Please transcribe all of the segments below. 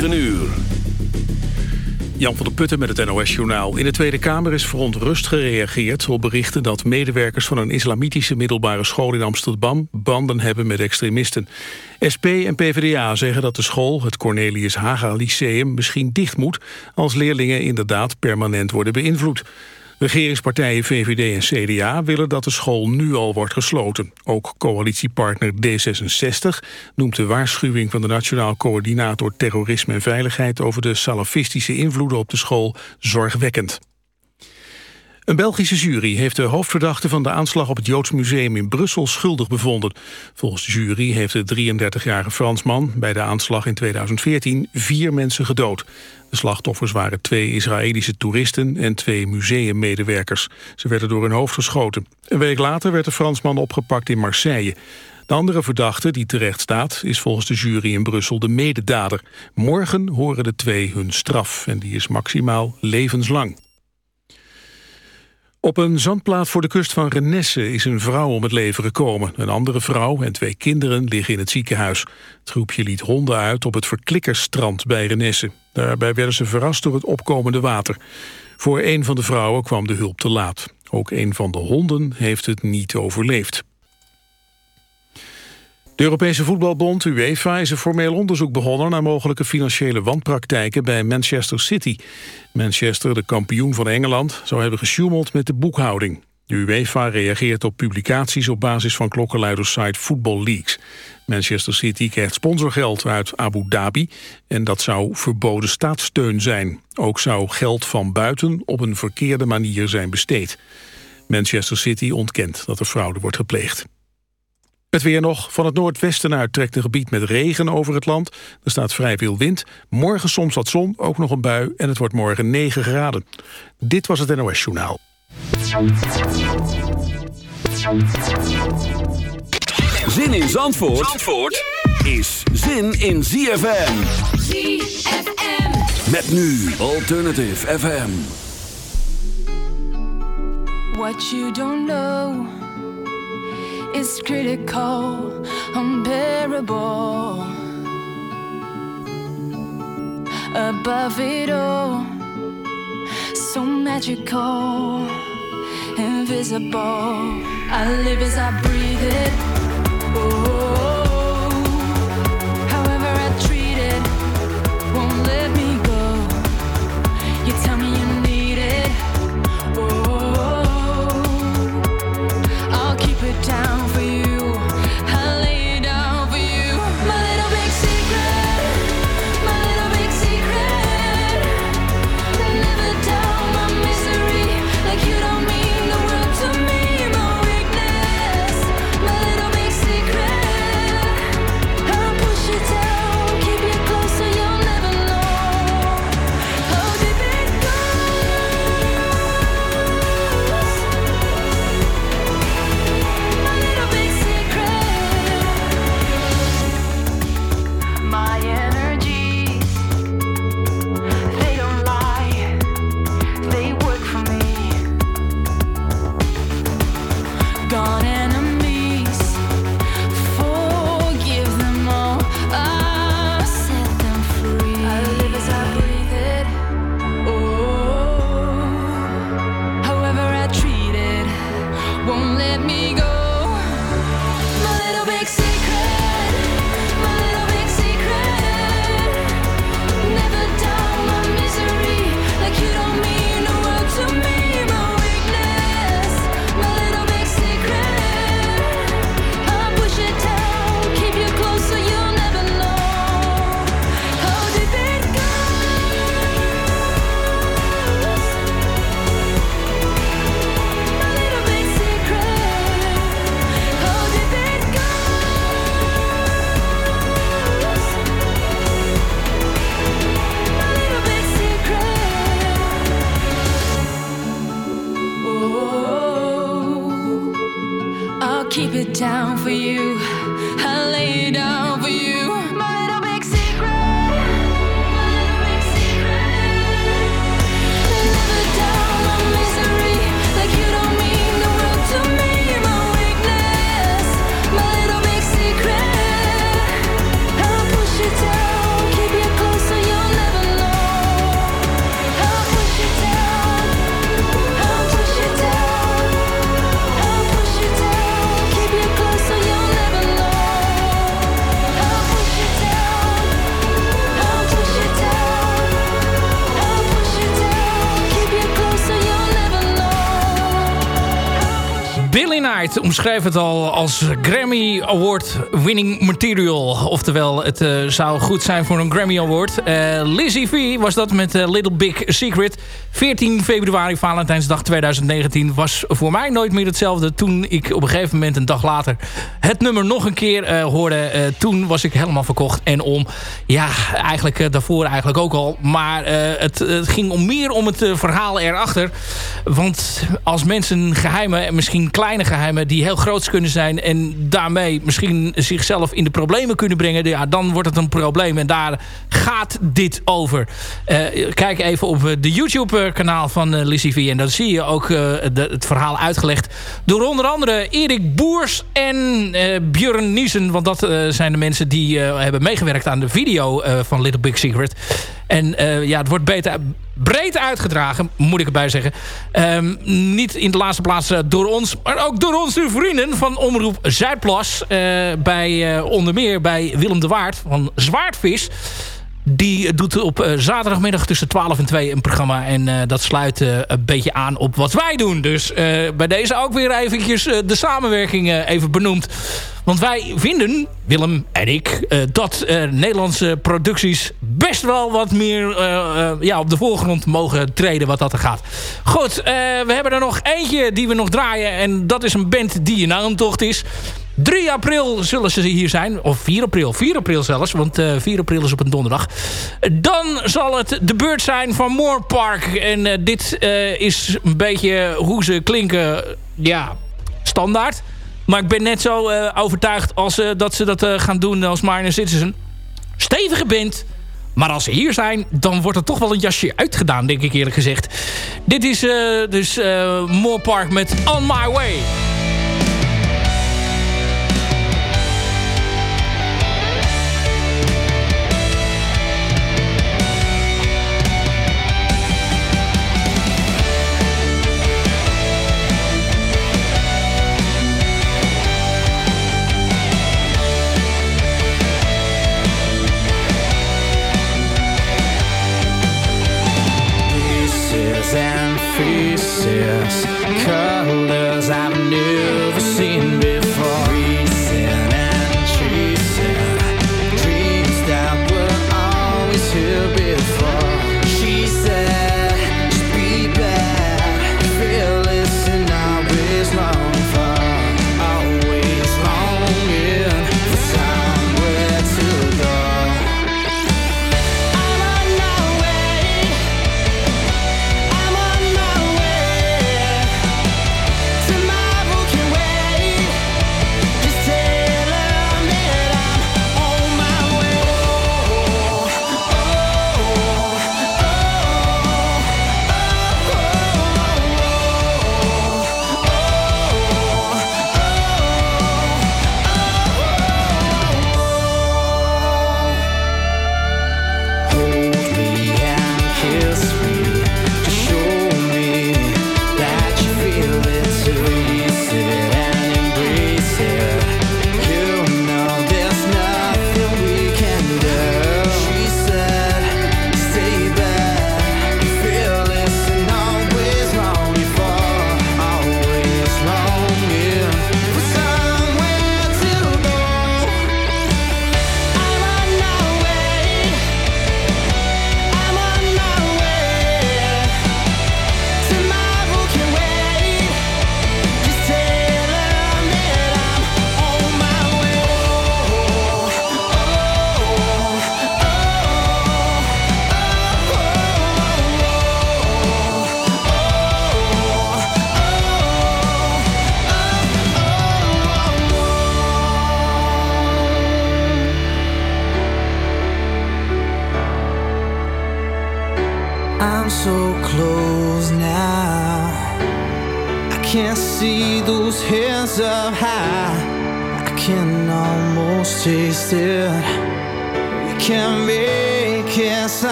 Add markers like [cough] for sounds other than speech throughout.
9 uur. Jan van der Putten met het NOS-journaal. In de Tweede Kamer is verontrust gereageerd op berichten dat medewerkers van een islamitische middelbare school in Amsterdam banden hebben met extremisten. SP en PvdA zeggen dat de school, het Cornelius Haga Lyceum, misschien dicht moet als leerlingen inderdaad permanent worden beïnvloed. Regeringspartijen VVD en CDA willen dat de school nu al wordt gesloten. Ook coalitiepartner D66 noemt de waarschuwing van de Nationaal Coördinator Terrorisme en Veiligheid over de salafistische invloeden op de school zorgwekkend. Een Belgische jury heeft de hoofdverdachte van de aanslag op het Joods Museum in Brussel schuldig bevonden. Volgens de jury heeft de 33-jarige Fransman bij de aanslag in 2014 vier mensen gedood. De slachtoffers waren twee Israëlische toeristen en twee museummedewerkers. Ze werden door hun hoofd geschoten. Een week later werd de Fransman opgepakt in Marseille. De andere verdachte, die terecht staat, is volgens de jury in Brussel de mededader. Morgen horen de twee hun straf en die is maximaal levenslang. Op een zandplaat voor de kust van Renesse is een vrouw om het leven gekomen. Een andere vrouw en twee kinderen liggen in het ziekenhuis. Het groepje liet honden uit op het Verklikkerstrand bij Renesse. Daarbij werden ze verrast door het opkomende water. Voor een van de vrouwen kwam de hulp te laat. Ook een van de honden heeft het niet overleefd. De Europese Voetbalbond, UEFA, is een formeel onderzoek begonnen... naar mogelijke financiële wanpraktijken bij Manchester City. Manchester, de kampioen van Engeland, zou hebben gesjoemeld met de boekhouding. De UEFA reageert op publicaties op basis van klokkenluidersite Football Leaks. Manchester City krijgt sponsorgeld uit Abu Dhabi... en dat zou verboden staatssteun zijn. Ook zou geld van buiten op een verkeerde manier zijn besteed. Manchester City ontkent dat er fraude wordt gepleegd. Het weer nog. Van het noordwesten uit trekt een gebied met regen over het land. Er staat vrij veel wind. Morgen soms wat zon, ook nog een bui. En het wordt morgen 9 graden. Dit was het NOS Journaal. Zin in Zandvoort, Zandvoort is zin in ZFM. ZFM. Met nu Alternative FM. What you don't know is critical, unbearable. Above it all, so magical, invisible. I live as I breathe it. Oh, Knight omschreef het al als Grammy Award winning material. Oftewel, het uh, zou goed zijn voor een Grammy Award. Uh, Lizzie V was dat met uh, Little Big Secret. 14 februari, Valentijnsdag 2019, was voor mij nooit meer hetzelfde. Toen ik op een gegeven moment, een dag later, het nummer nog een keer hoorde. toen was ik helemaal verkocht en om. Ja, eigenlijk daarvoor eigenlijk ook al. Maar het, het, ging om meer om het verhaal erachter. Want als mensen geheimen, misschien kleine geheimen... die heel groot kunnen zijn en daarmee misschien zichzelf in de problemen kunnen brengen... ja, dan wordt het een probleem. En daar gaat dit over. Uh, kijk even op de YouTube-kanaal van Lizzie V. En dan zie je ook het verhaal uitgelegd... door onder andere Erik Boers en Björn Niesen. Want dat zijn de mensen die hebben meegewerkt aan de video van Little Big Secret. En ja, het wordt beter breed uitgedragen, moet ik erbij zeggen. Um, niet in de laatste plaats uh, door ons, maar ook door onze vrienden van Omroep Zuidplas. Uh, bij onder meer bij Willem de Waard van Zwaardvis. Die doet op uh, zaterdagmiddag tussen 12 en 2 een programma. En uh, dat sluit uh, een beetje aan op wat wij doen. Dus bij deze ook weer eventjes de samenwerking even benoemd. Want wij vinden, Willem en ik, dat Nederlandse producties best wel wat meer ja, op de voorgrond mogen treden wat dat er gaat. Goed, we hebben er nog eentje die we nog draaien. En dat is een band die in aantocht is. 3 april zullen ze hier zijn. Of 4 april. 4 april zelfs. Want uh, 4 april is op een donderdag. Dan zal het de beurt zijn van Moore Park. En uh, dit uh, is een beetje hoe ze klinken. Ja, standaard. Maar ik ben net zo overtuigd als, dat ze dat gaan doen als Minor Citizen. Stevige band. Maar als ze hier zijn, dan wordt er toch wel een jasje uitgedaan, denk ik eerlijk gezegd. Dit is dus Moore Park met On My Way.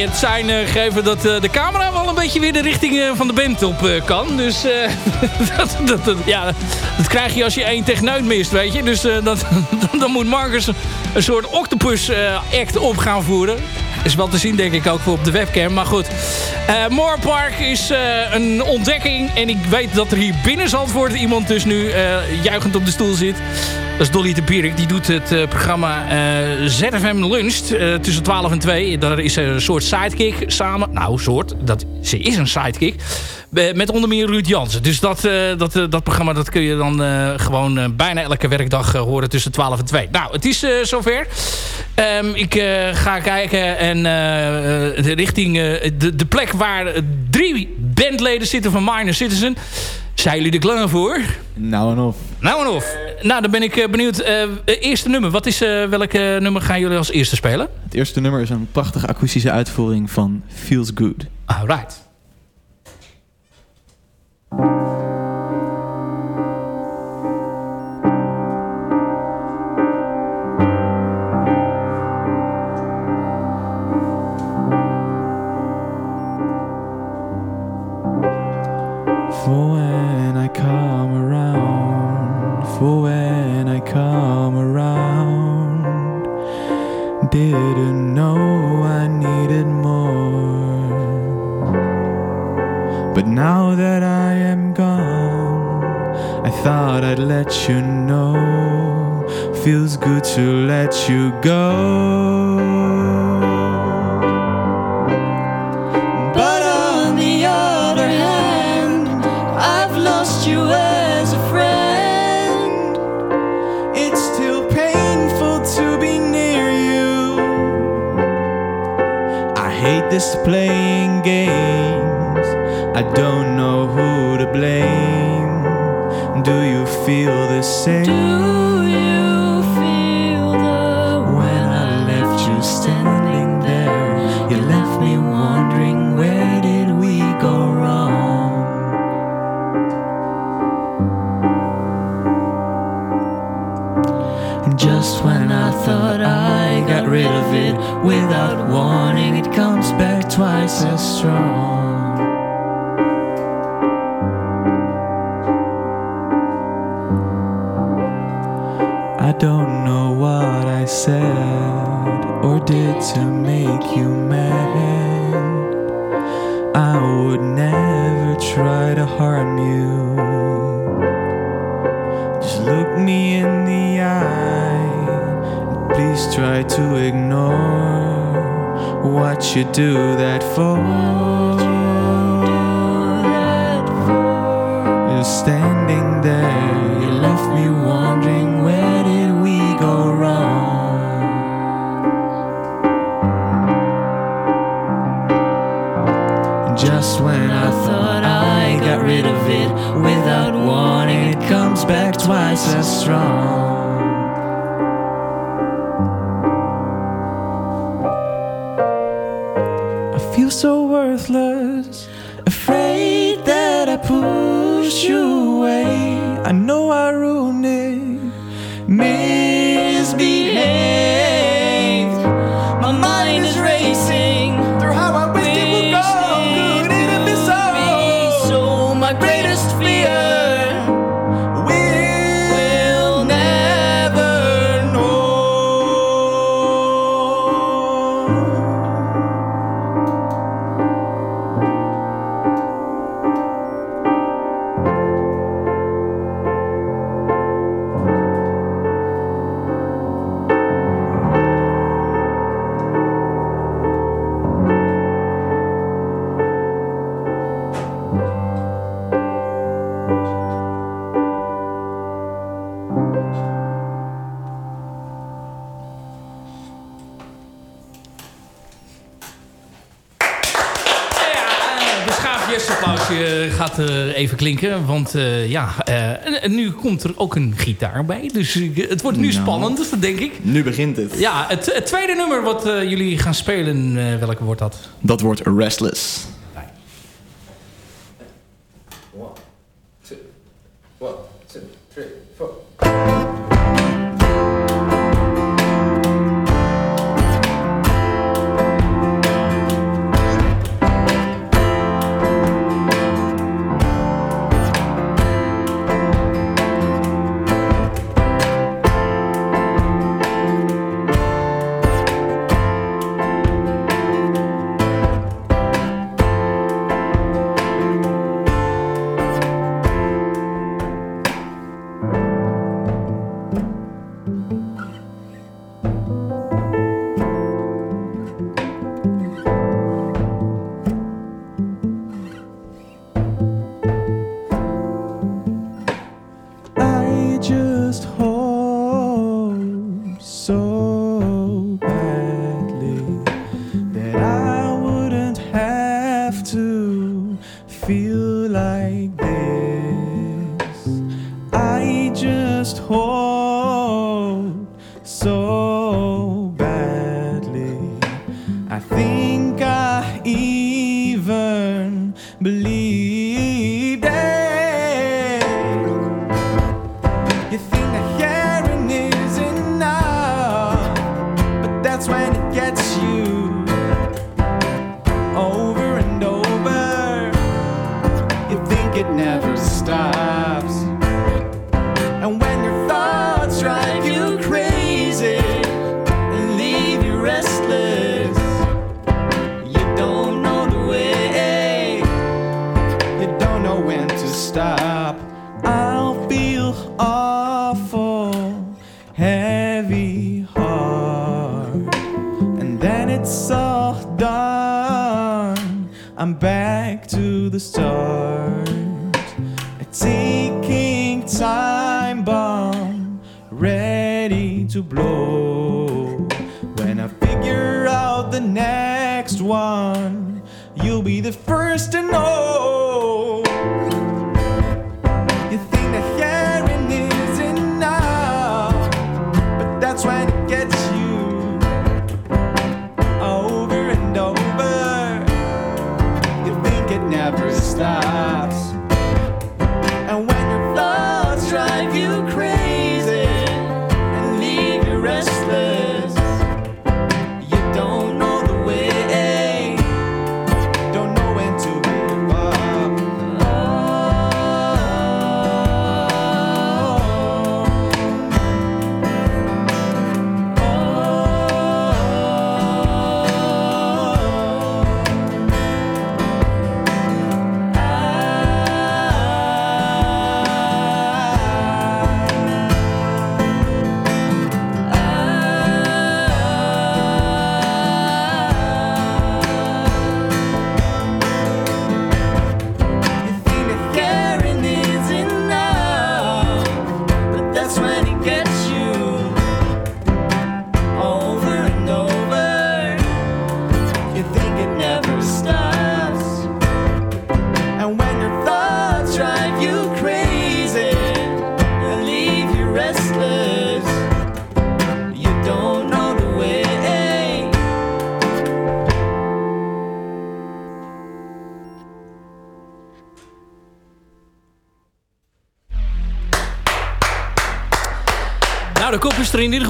Het zijn eh, gegeven dat eh, de camera wel een beetje weer de richting eh, van de band op kan. Dus [laughs] dat, dat, dat- ja, dat krijg je als je één techneut mist, weet je. Dus dat, [laughs] dan, moet Marcus een soort octopus act op gaan voeren. Is wel te zien denk ik ook voor op de webcam. Maar goed, eh Moore Park is een ontdekking. En ik weet dat er hier binnen Zandvoort iemand dus nu eh, juichend op de stoel zit. Dat is Dolly de Pierik. Die doet het eh, programma eh, ZFM Luncht eh, tussen 12 en 2. Daar is een soort sidekick samen. Nou, soort. Dat, ze is een sidekick. Met onder meer Ruud Jansen. Dus dat, dat, dat programma dat kun je dan gewoon bijna elke werkdag horen tussen 12 en 2. Nou, het is zover. Ehm, ik ga kijken en de richting de, de plek waar drie bandleden zitten van Minor Citizen. Zijn jullie er klaar voor? Nou en of. Nou en of. Nou, dan ben ik eh, benieuwd. Eh, eh, eerste nummer. Wat is, welk nummer gaan jullie als eerste spelen? Het eerste nummer is een prachtige akoestische uitvoering van Feels Good. Alright. Let you know. Feels good to let you go. But on the other hand, the? Do you feel the When I left you standing there, you left me wondering where did we go wrong? And just when I thought I got rid of it without warning, it comes back twice as strong. Did to make you mad. I would never try to harm you. Just look me in the eye and please try to ignore what you do that for. You're standing there, strong. Beschaafd yes-applausje gaat eh, even klinken. Want eh, ja, eh, en, en nu komt er ook een gitaar bij. Dus eh, het wordt nu Nou. spannend, denk ik. Nu begint het. Ja, het, het tweede nummer wat eh, jullie gaan spelen, eh, welke wordt dat? Dat wordt Restless. Start. A ticking time bomb ready to blow. When I figure out the next one, you'll be the first to know.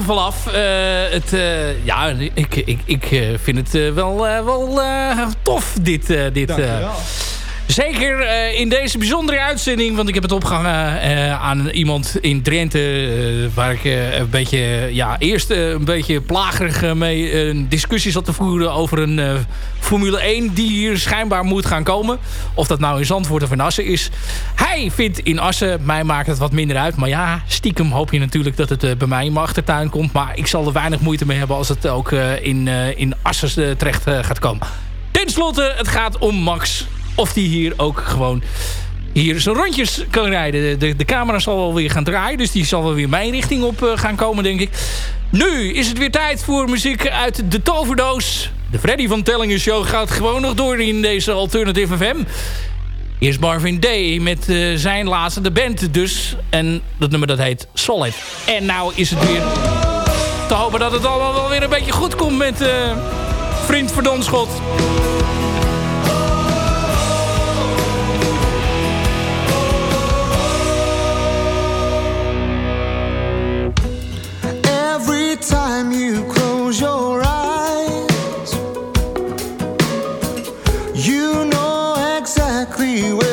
Geval af. Eh, het, eh, ja, ik, ik, ik eh, vind het wel, wel tof, dit. dit. Zeker eh, in deze bijzondere uitzending. Want ik heb het opgehangen eh, aan iemand in Drenthe. eh, waar ik een beetje, ja, eerst een beetje plagerig mee een discussie zat te voeren over een Formule 1 die hier schijnbaar moet gaan komen. Of dat nou in Zandvoort of in Assen is. Hij vindt in Assen, mij maakt het wat minder uit. Maar ja, stiekem hoop je natuurlijk dat het bij mij in mijn achtertuin komt. Maar ik zal er weinig moeite mee hebben als het ook in, in Assen terecht gaat komen. Ten slotte, het gaat om Max. Of die hier ook gewoon hier zijn rondjes kan rijden. De, de, camera zal wel weer gaan draaien. Dus die zal wel weer mijn richting op eh, gaan komen, denk ik. Nu is het weer tijd voor muziek uit de toverdoos. De Freddy van Tellingen Show gaat gewoon nog door in deze Alternative FM. Eerst Marvin Day met eh, zijn laatste, de band dus. En dat nummer dat heet Solid. En nou is het weer te hopen dat het allemaal wel weer een beetje goed komt met eh, Vriend Verdonschot. You know exactly where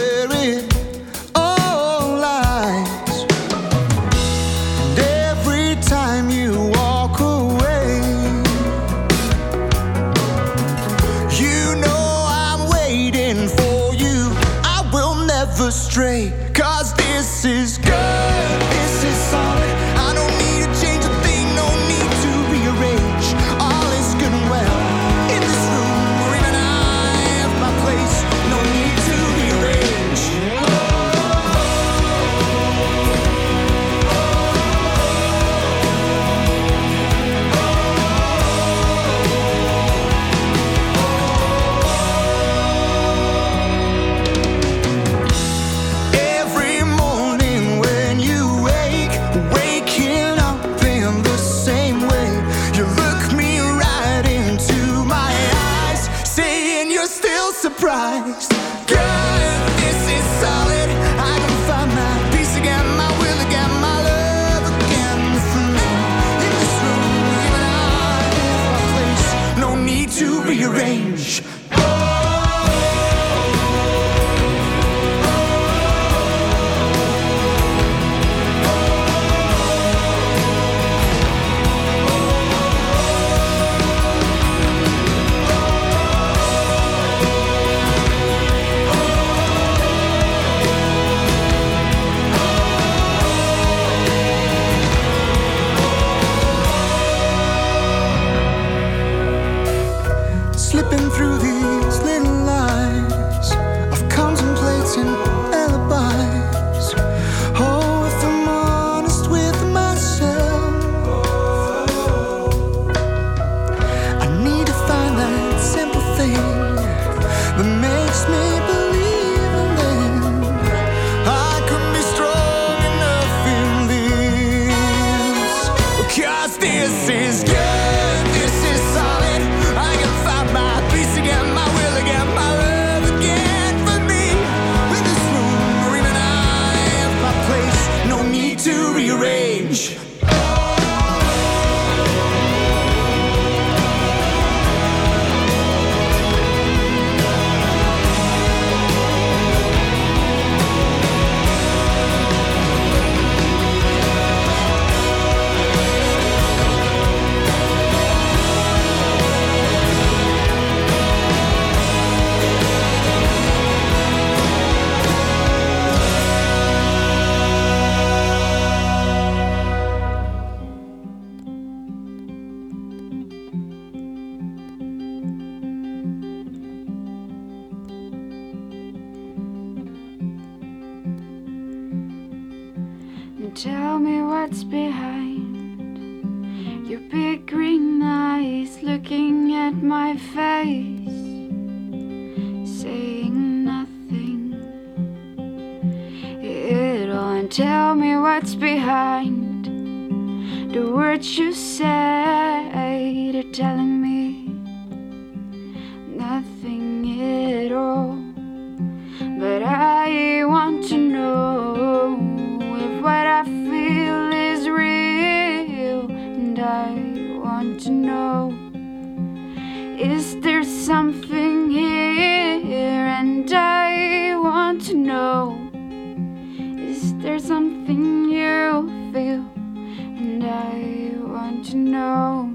know?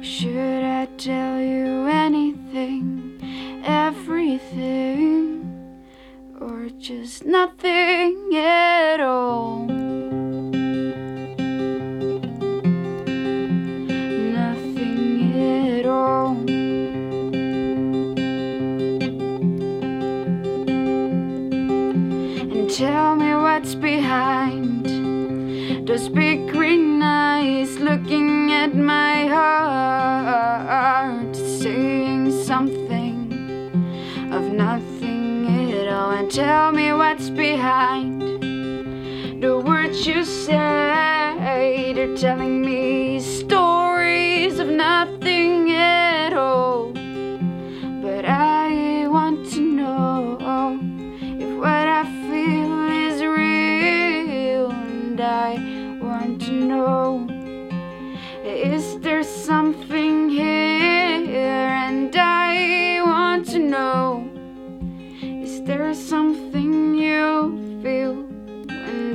Should I tell you anything, everything, or just nothing at all? tell me what's behind the words you say. They're telling me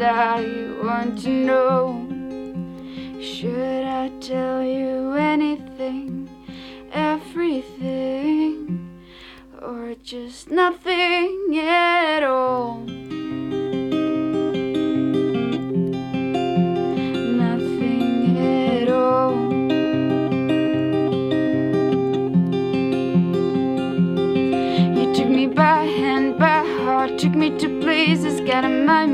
and I want to know Should I tell you anything, everything, or just nothing at all? took me to places, got in my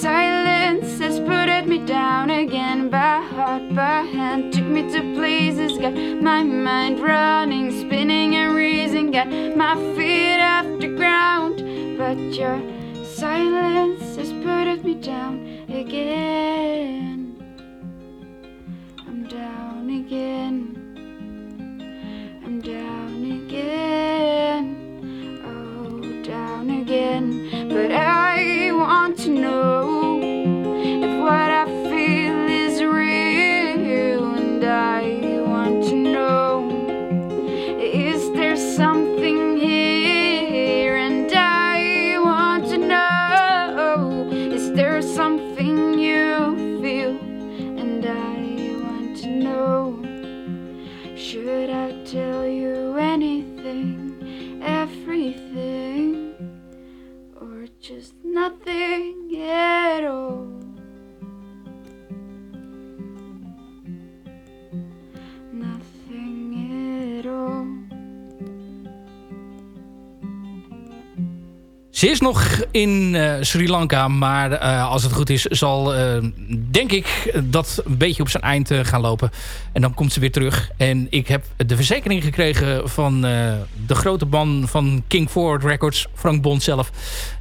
silence has put me down again by heart, by hand. Took me to places, got my mind running, spinning and raising. Got my feet off the ground, but your silence has put me down again. I'm down again. I'm down again again, but I want to know. Ze is nog in eh, Sri Lanka, maar eh, als het goed is, zal eh, denk ik dat een beetje op zijn eind gaan lopen. En dan komt ze weer terug. En ik heb de verzekering gekregen van de grote man van King Forward Records, Frank Bond zelf,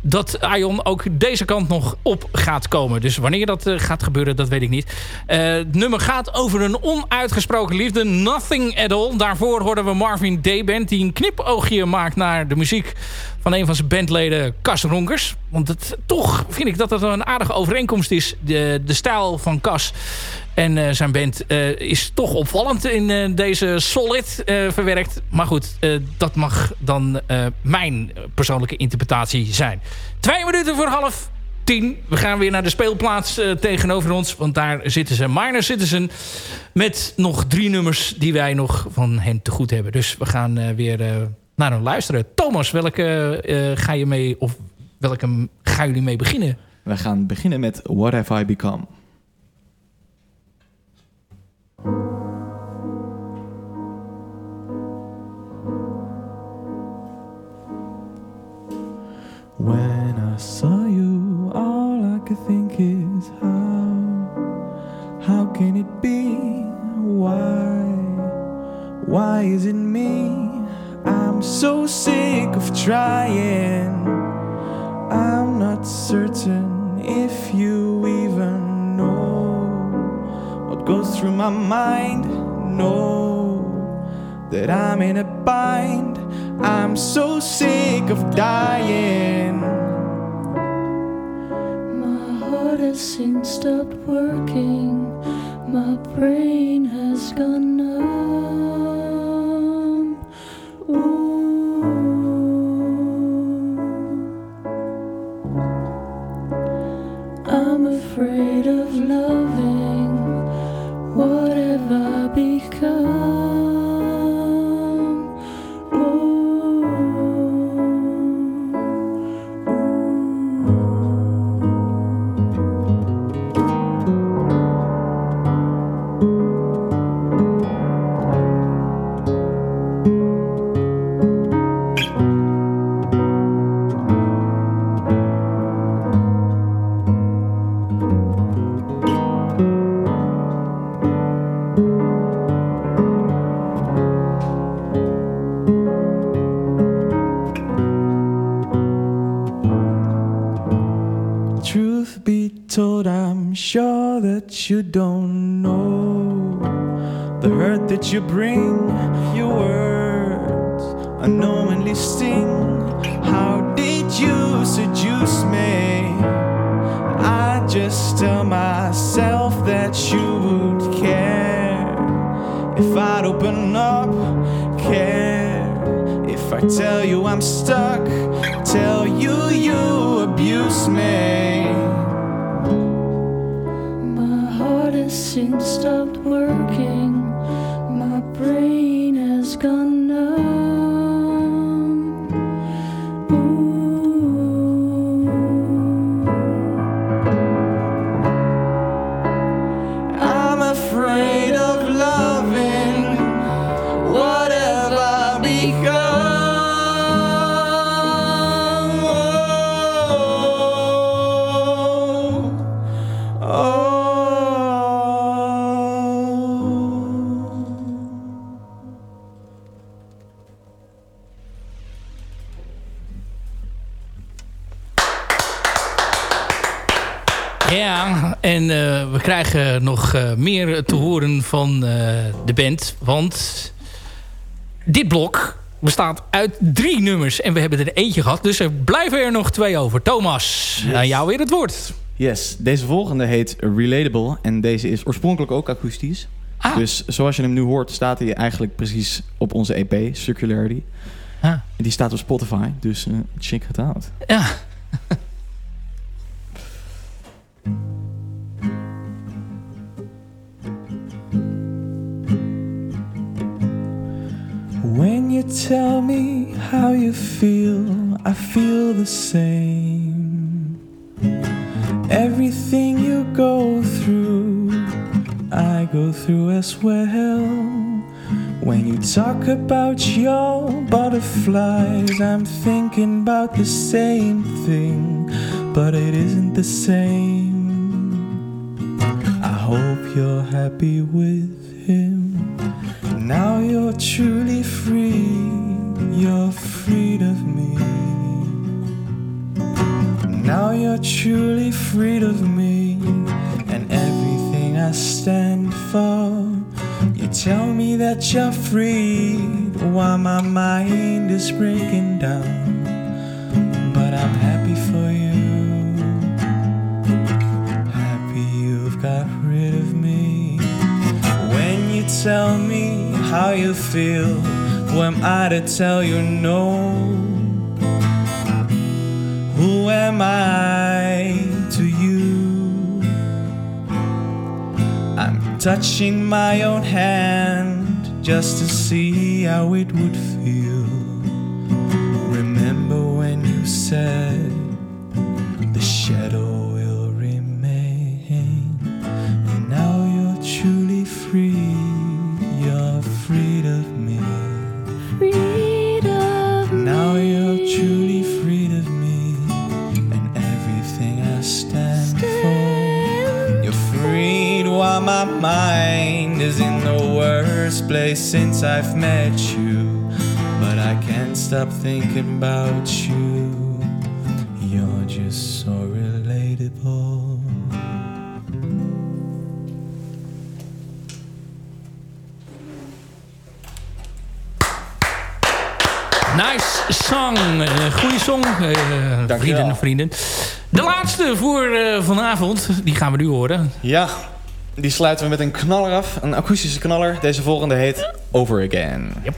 dat Ion ook deze kant nog op gaat komen. Dus wanneer dat gaat gebeuren, dat weet ik niet. Het nummer gaat over een onuitgesproken liefde, Nothing at All. Daarvoor hoorden we Marvin Dayband, die een knipoogje maakt naar de muziek van een van zijn bandleden, Cas Ronkers. Want het, toch vind ik dat het een aardige overeenkomst is. De, de stijl van Cas en eh, zijn band eh, is toch opvallend in eh, deze Solid verwerkt. Maar goed, dat mag dan mijn persoonlijke interpretatie zijn. Twee minuten voor half tien. We gaan weer naar de speelplaats tegenover ons. Want daar zitten ze, Minor Citizen. Met nog drie nummers die wij nog van hen te goed hebben. Dus we gaan weer naar hen luisteren. Thomas, welke eh, ga je mee... Of welke gaan jullie mee beginnen? We gaan beginnen met What Have I Become. When I saw you, all I could think is how, how can it be? Why, why is it me? I'm so sick of trying. I'm not certain if you even know what goes through my mind. Know that I'm in a bind. I'm so sick of dying. My heart has since stopped working. My brain has gone numb. I'm afraid of loving. You bring. Your words unknowingly sting. How did you seduce me? I just tell myself that you would care if I'd open up, care if I tell you I'm stuck, krijgen nog eh, meer te horen van eh, de band. Want dit blok bestaat uit drie nummers. En we hebben er eentje gehad. Dus er blijven er nog twee over. Thomas, aan jou weer het woord. Yes, deze volgende heet Relatable en deze is oorspronkelijk ook akoestisch. Ah. Dus zoals je hem nu hoort, staat hij eigenlijk precies op onze EP, Circularity. Ah. En die staat op Spotify, dus eh check het out. Ja. Tell me how you feel, I feel the same. everything you go through, I go through as well. When you talk about your butterflies, I'm thinking about the same thing, but it isn't the same. I hope you're happy with him. Now you're truly free, you're freed of me. Now you're truly freed of me and everything I stand for. You tell me that you're freed while my mind is breaking down. But I'm happy for you. Happy you've got rid of me. When you tell me how you feel, who am I to tell you no? Who am I to you? I'm touching my own hand just to see how it would feel. Remember when you said my mind is in the worst place since I've met you. But I can't stop thinking about you. You're just so relatable. Nice song. Eh, goeie song, eh, vrienden en vrienden. De laatste voor eh, vanavond, die gaan we nu horen. Ja, die sluiten we met een knaller af. Een akoestische knaller. Deze volgende heet Over Again. Yep.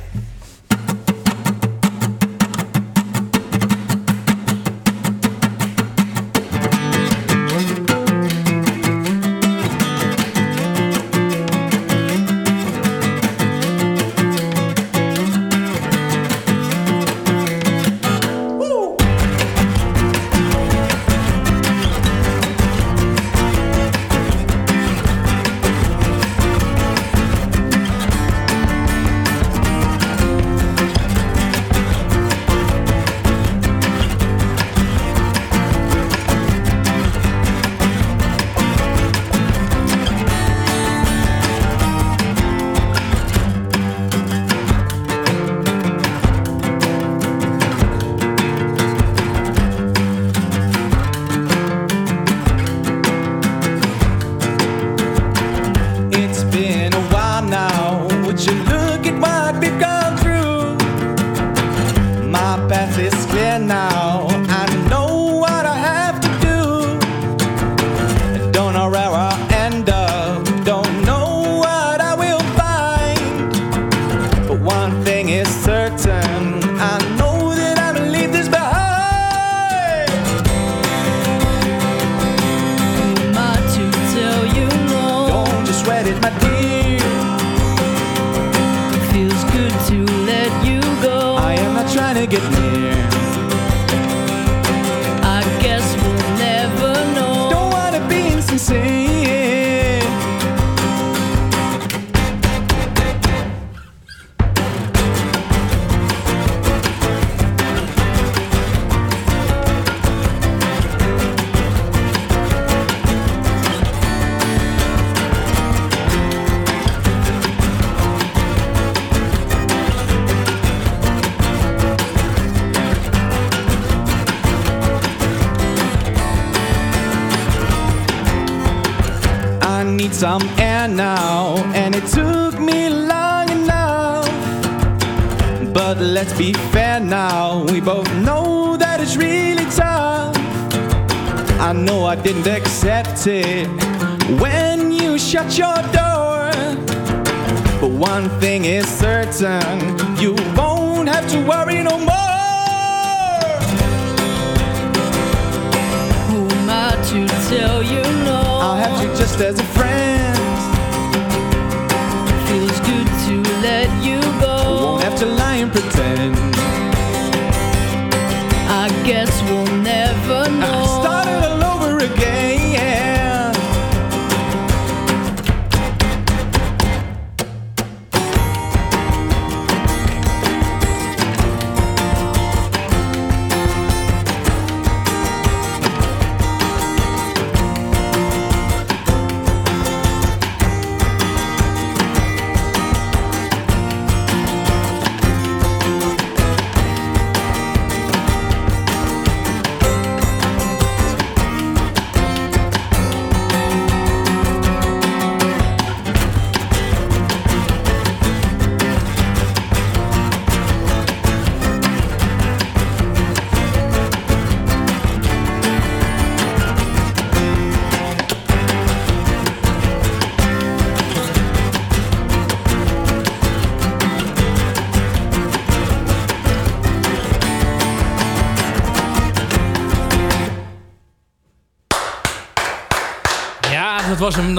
Didn't accept it when you shut your door. But one thing is certain, you won't have to worry no more. Who am I to tell you no? I'll have you just as a friend. Feels good to let you go. Won't have to lie and pretend. I guess we'll never ah, know. I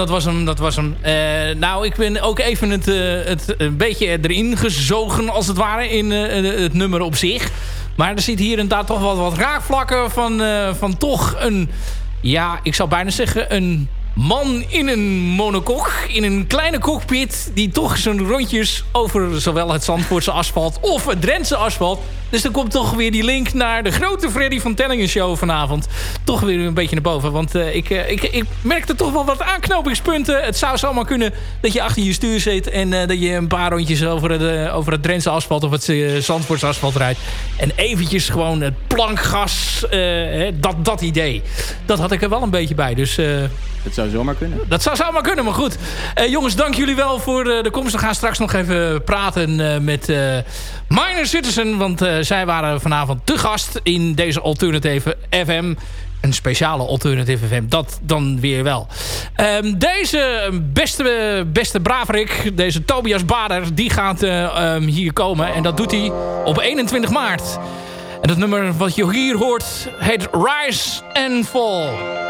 dat was hem, dat was hem. Eh, nou, ik ben ook even het, eh, het een beetje erin gezogen, als het ware, in eh, het nummer op zich. Maar er zit hier inderdaad toch wel wat raakvlakken van, van toch een... Ja, ik zou bijna zeggen een man in een monokok, in een kleine cockpit... die toch zijn rondjes over zowel het Zandvoortse asfalt of het Drentse asfalt... Dus dan komt toch weer die link naar de grote Freddy van Tellingen show vanavond. Toch weer een beetje naar boven. Want eh, ik, eh, ik, ik merkte toch wel wat aanknopingspunten. Het zou zomaar kunnen dat je achter je stuur zit... en eh, dat je een paar rondjes over het, over het Drentse asfalt... of het uh, Zandvoortse asfalt rijdt. En eventjes gewoon het plankgas, hè, dat, dat idee. Dat had ik er wel een beetje bij. Dus... Het zou zomaar kunnen. dat zou zomaar kunnen, maar goed. Eh, jongens, dank jullie wel voor de komst. We gaan straks nog even praten met eh Minor Citizen. Want zij waren vanavond te gast in deze Alternative FM. Een speciale Alternative FM, dat dan weer wel. Ehm, deze beste, beste braverik, deze Tobias Bader... die gaat eh, ehm, hier komen. En dat doet hij op 21 maart. En dat nummer wat je hier hoort heet Rise and Fall.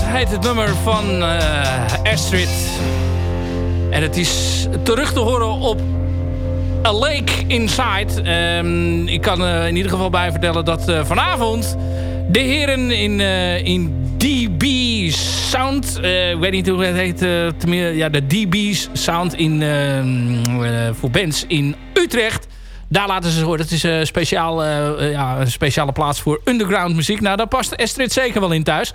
Heet het nummer van eh, Astrid. En het is terug te horen op A Lake Inside. Ehm, ik kan eh, in ieder geval bij vertellen dat eh, vanavond de heren in, in DB Sound... ik weet niet hoe het heet. ja, de DB's Sound in, ehm, eh, voor bands in Utrecht... Daar laten ze horen. Het is een, speciaal, eh, eh, ja, een speciale plaats voor underground muziek. Nou, daar past Astrid zeker wel in thuis.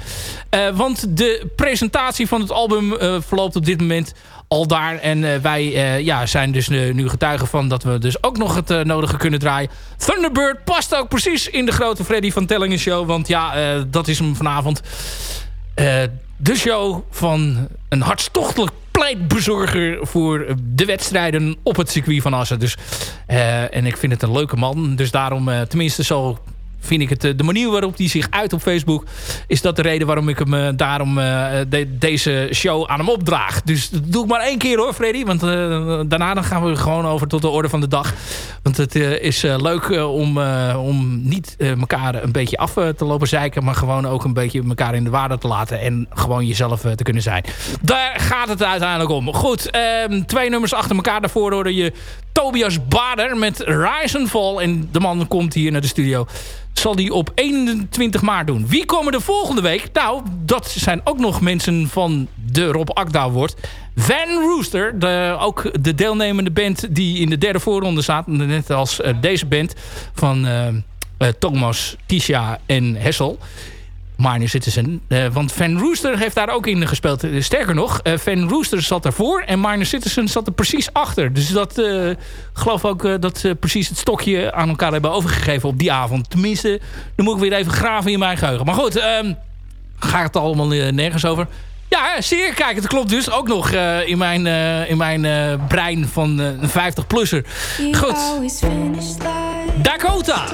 Eh, want de presentatie van het album eh, verloopt op dit moment al daar. En eh, wij eh, ja, zijn dus eh, nu getuigen van dat we dus ook nog het eh, nodige kunnen draaien. Thunderbird past ook precies in de grote Freddy van Tellingen show. Want ja, eh, dat is hem vanavond. Eh, de show van een hartstochtelijk pleitbezorger voor de wedstrijden op het circuit van Assen. Dus, eh, en ik vind het een leuke man. Dus daarom, eh, tenminste zo vind ik het, eh, de manier waarop hij zich uit op Facebook... is dat de reden waarom ik hem eh, daarom eh, de- deze show aan hem opdraag. Dus dat doe ik maar één keer hoor, Freddy. Want daarna dan gaan we gewoon over tot de orde van de dag. Want het is leuk om, om niet elkaar een beetje af te lopen zeiken... maar gewoon ook een beetje elkaar in de waarde te laten... en gewoon jezelf te kunnen zijn. Daar gaat het uiteindelijk om. Goed, ehm, twee nummers achter elkaar. Daarvoor hoorde je Tobias Bader met Rise and Fall. En de man komt hier naar de studio zal die op 21 maart doen. Wie komen er volgende week? Nou, dat zijn ook nog mensen van de Rob Akda wordt. Van Rooster, de, ook de deelnemende band die in de derde voorronde staat. Net als eh, deze band van eh, Thomas, Tisha en Hessel. Minor Citizen. Eh, want Van Rooster heeft daar ook in gespeeld. Eh, sterker nog, eh, Van Rooster zat ervoor en Minor Citizen zat er precies achter. Dus dat ik geloof ook dat ze precies het stokje aan elkaar hebben overgegeven op die avond. Tenminste, dan moet ik weer even graven in mijn geheugen. Maar goed, ehm gaat het allemaal nergens over. Ja, zeer. Kijk, het klopt dus ook nog in mijn, in mijn brein van een 50-plusser. Goed, Dakota.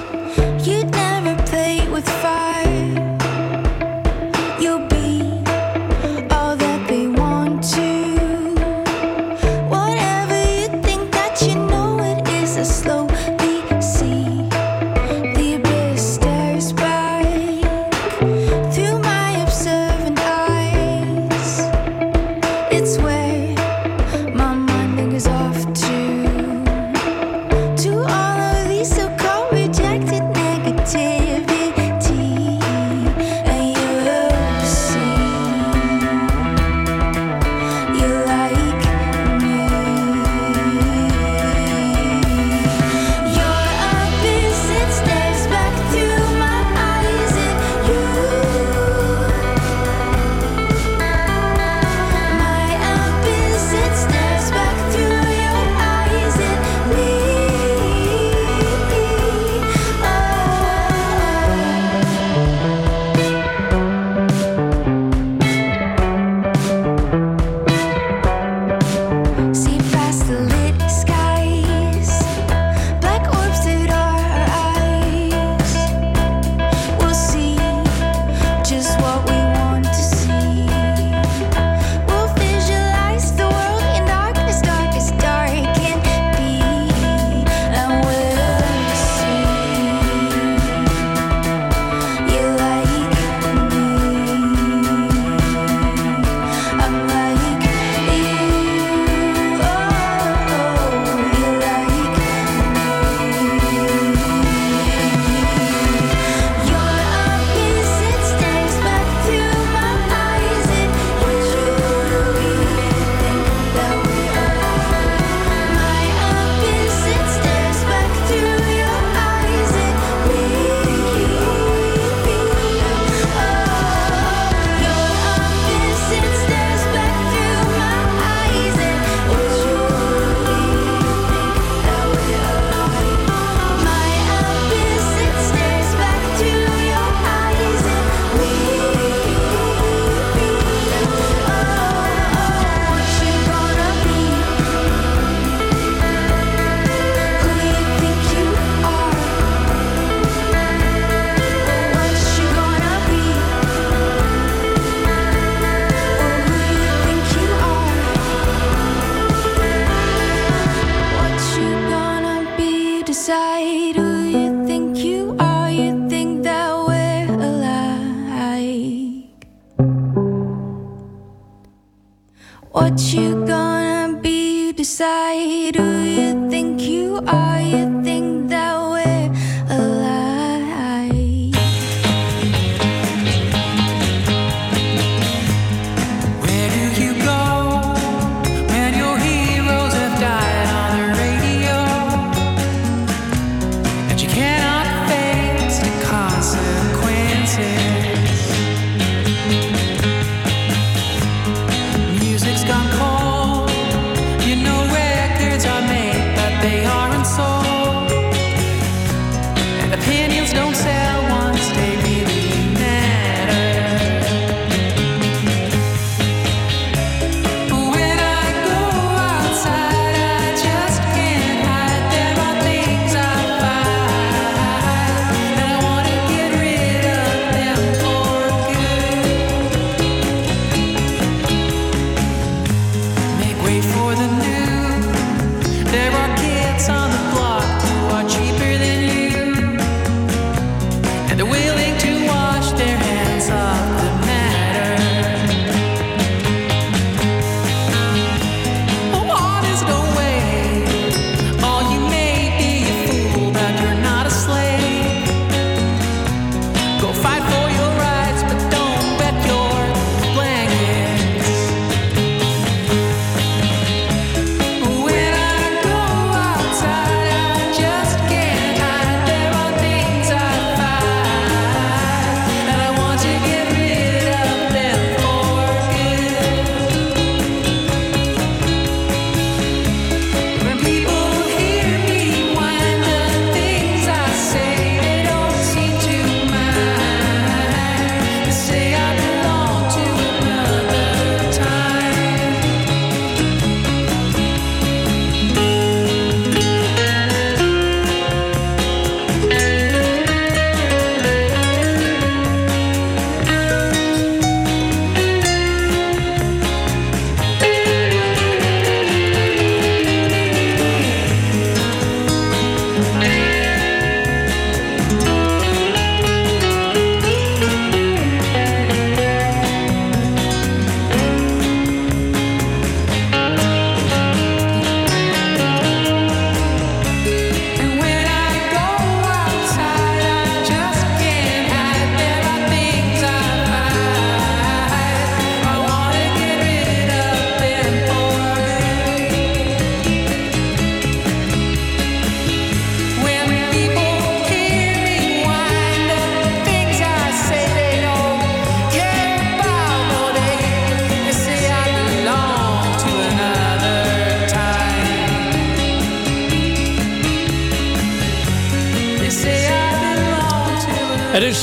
they aren't so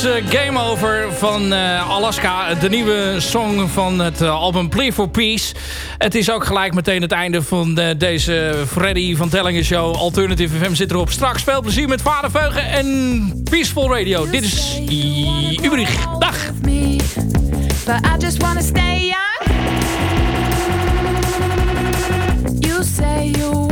Eh, Game Over van eh, Alaska. De nieuwe song van het eh, album Plea for Peace. Het is ook gelijk meteen het einde van deze Freddy van Tellingen show. Alternative FM zit erop. Straks veel plezier met Vaderveugen en Peaceful Radio. Dit is Ubrich. Dag! You say you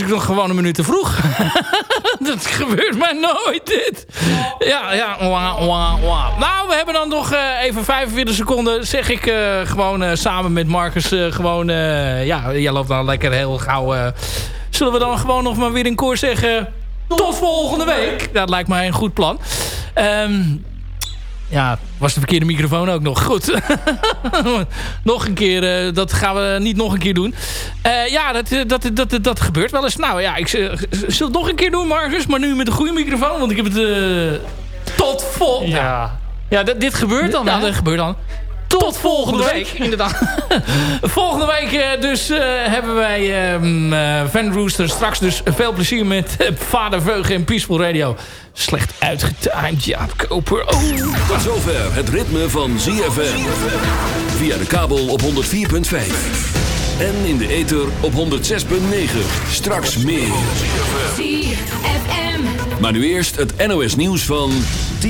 ik nog gewoon een minuut te vroeg. [laughs] dat gebeurt mij nooit, dit. Ja, ja. Wah, wah. Nou, we hebben dan nog eh, even 45 seconden. Zeg ik eh, gewoon eh, samen met Marcus gewoon... ja, jij loopt dan lekker heel gauw... zullen we dan gewoon nog maar weer in koor zeggen... Tot volgende week. Dat lijkt mij een goed plan. Ehm ja, was de verkeerde microfoon ook nog. Goed. [laughs] nog een keer, eh, dat gaan we niet nog een keer doen. Eh, ja, dat, eh, dat, dat, dat, gebeurt wel eens. Nou ja, ik zal het nog een keer doen, Marcus. Maar nu met een goede microfoon, want ik heb het tot vol... Ja, ja dit, dit gebeurt dan, Ja, hè? dat gebeurt dan. Tot volgende week, inderdaad. [laughs] volgende week eh, dus eh, hebben wij ehm, eh, Van Rooster. Straks dus veel plezier met Vader Veugen en Peaceful Radio. Slecht uitgetimed, Jaap Koper. Oh. Tot zover het ritme van ZFM. Via de kabel op 104.5. En in de ether op 106.9. Straks meer. ZFM. Maar nu eerst het NOS nieuws van 10.